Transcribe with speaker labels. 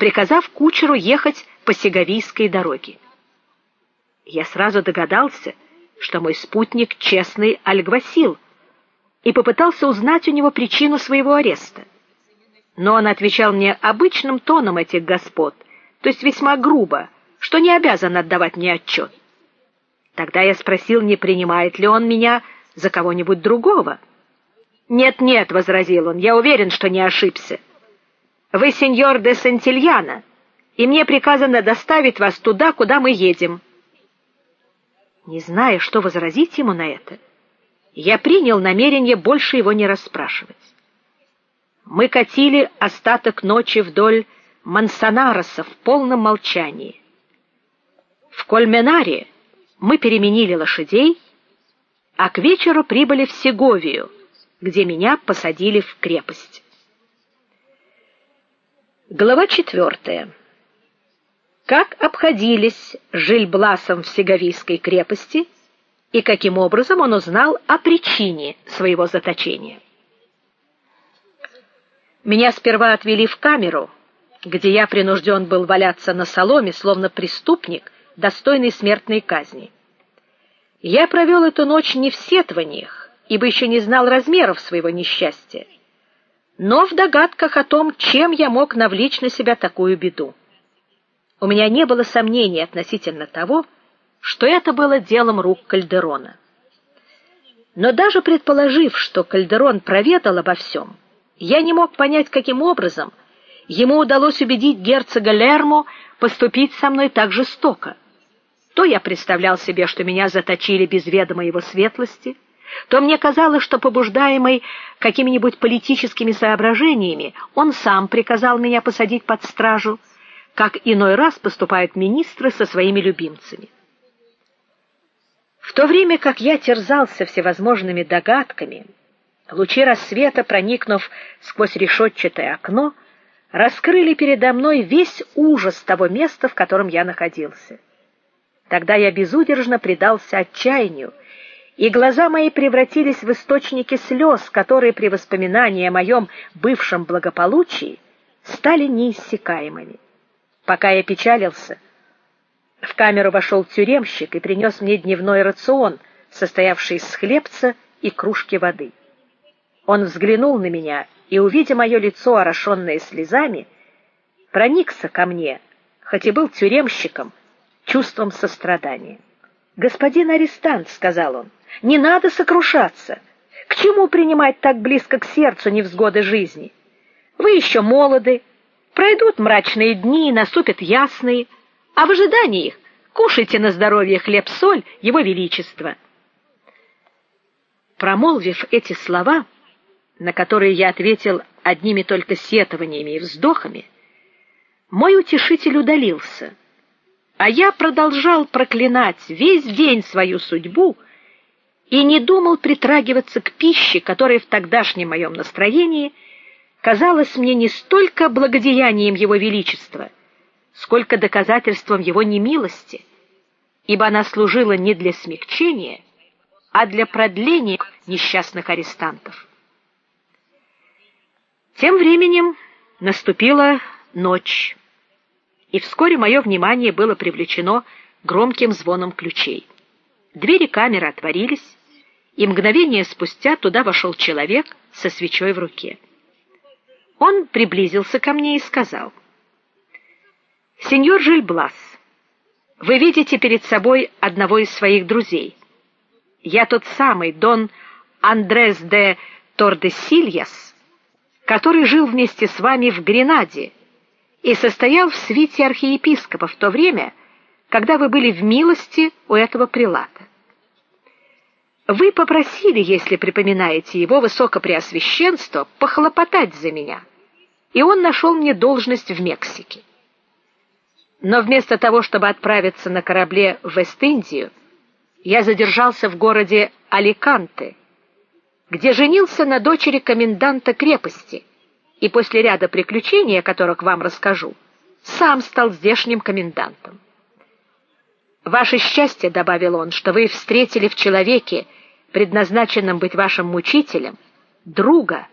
Speaker 1: приказав кучеру ехать по Сеговийской дороге. Я сразу догадался, что мой спутник честный альгвасил, и попытался узнать у него причину своего ареста. Но он отвечал мне обычным тоном этих господ, то есть весьма грубо, что не обязан отдавать мне отчет. Тогда я спросил, не принимает ли он меня за кого-нибудь другого. "Нет, нет", возразил он. "Я уверен, что не ошибся. Вы сеньор де Сантильяна, и мне приказано доставить вас туда, куда мы едем". Не зная, что возразить ему на это, я принял намерение больше его не расспрашивать. Мы катили остаток ночи вдоль Мансанароса в полном молчании. В Кольменаре мы переменили лошадей, а к вечеру прибыли в Сеговию, где меня посадили в крепость. Глава четвертая. Как обходились Жильбласом в Сеговийской крепости и каким образом он узнал о причине своего заточения. Меня сперва отвели в камеру, где я принужден был валяться на соломе, словно преступник, достойный смертной казни. Я провел эту ночь не в сетваниях, ибо еще не знал размеров своего несчастья, но в догадках о том, чем я мог навлечь на себя такую беду. У меня не было сомнений относительно того, что это было делом рук Кальдерона. Но даже предположив, что Кальдерон проведал обо всем, я не мог понять, каким образом ему удалось убедить герцога Лермо поступить со мной так жестоко. То я представлял себе, что меня заточили без ведома его светлости, то мне казалось, что побуждаемый какими-нибудь политическими соображениями, он сам приказал меня посадить под стражу, как иной раз поступают министры со своими любимцами. В то время как я терзался всевозможными догадками, Лучи рассвета, проникнув сквозь решетчатое окно, раскрыли передо мной весь ужас того места, в котором я находился. Тогда я безудержно предался отчаянию, и глаза мои превратились в источники слез, которые при воспоминании о моем бывшем благополучии стали неиссякаемыми. Пока я печалился, в камеру вошел тюремщик и принес мне дневной рацион, состоявший из хлебца и кружки воды. Он взглянул на меня и, увидя мое лицо, орошенное слезами, проникся ко мне, хоть и был тюремщиком, чувством сострадания. "Господин арестант", сказал он. "Не надо сокрушаться. К чему принимать так близко к сердцу невзгоды жизни? Вы еще молоды, пройдут мрачные дни наступят ясные, а в ожидании их кушайте на здоровье хлеб-соль его величества". Промолвив эти слова, на которые я ответил одними только сетованиями и вздохами, мой утешитель удалился, а я продолжал проклинать весь день свою судьбу и не думал притрагиваться к пище, которая в тогдашнем моем настроении казалась мне не столько благодеянием его величества, сколько доказательством его немилости, ибо она служила не для смягчения, а для продления несчастных арестантов. Тем временем наступила ночь, и вскоре мое внимание было привлечено громким звоном ключей. Двери камеры отворились, и мгновение спустя туда вошел человек со свечой в руке. Он приблизился ко мне и сказал: "Сеньор Жильблас, вы видите перед собой одного из своих друзей. Я тот самый Дон Андрес де Тордесильяс, который жил вместе с вами в Гренаде и состоял в свите архиепископа в то время, когда вы были в милости у этого прилата. Вы попросили, если припоминаете его высокопреосвященство, похлопотать за меня, и он нашел мне должность в Мексике. Но вместо того, чтобы отправиться на корабле в Вест-Индию, я задержался в городе Аликанте, где женился на дочери коменданта крепости, и после ряда приключений, о которых вам расскажу, сам стал здешним комендантом. Ваше счастье, добавил он, что вы встретили в человеке, предназначенном быть вашим мучителем, друга,